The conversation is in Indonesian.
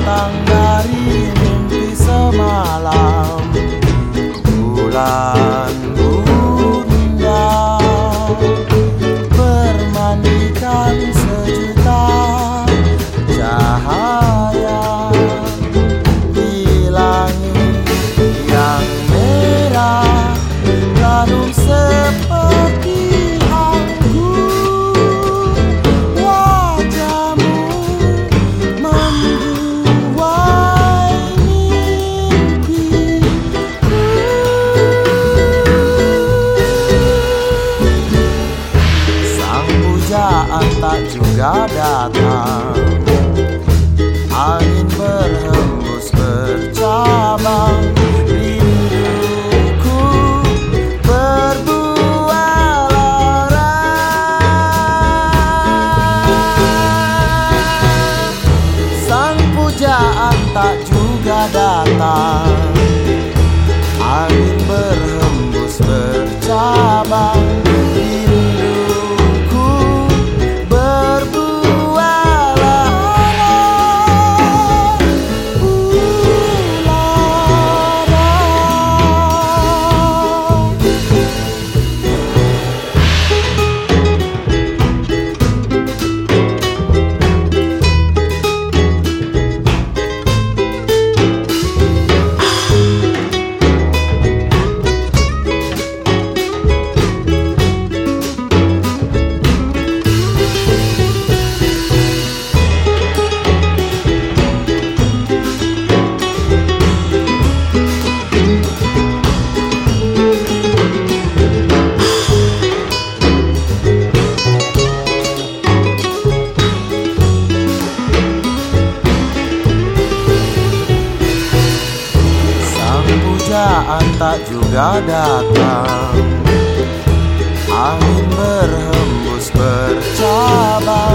datang dari mimpi semalam. Pulang juga datang. Angin berhembus bercabang Rinduku berbuah lara Sang pujaan tak juga datang pujaan tak juga datang. Angin berhembus bercabang